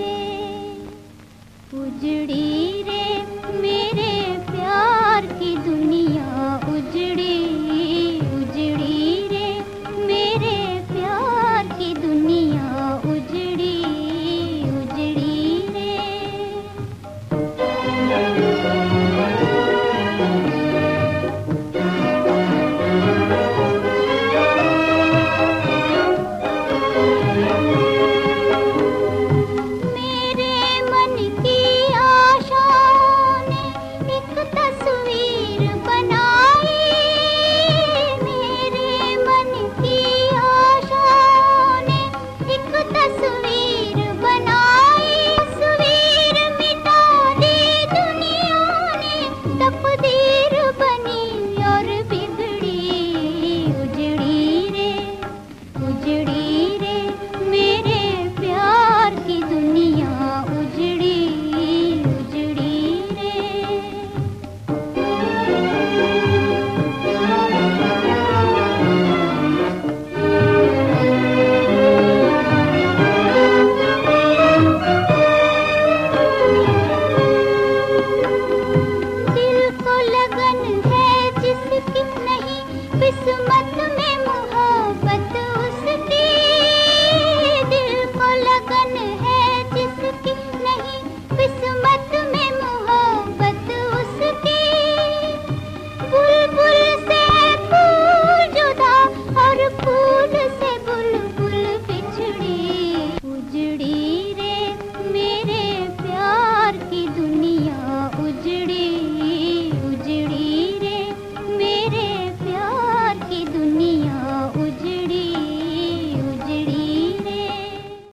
रे, उजड़ी रे, मेरे प्यार की दुनिया उजड़ी उजड़ी रे, मेरे प्यार की दुनिया उजड़ी उजड़ी रे Christmas.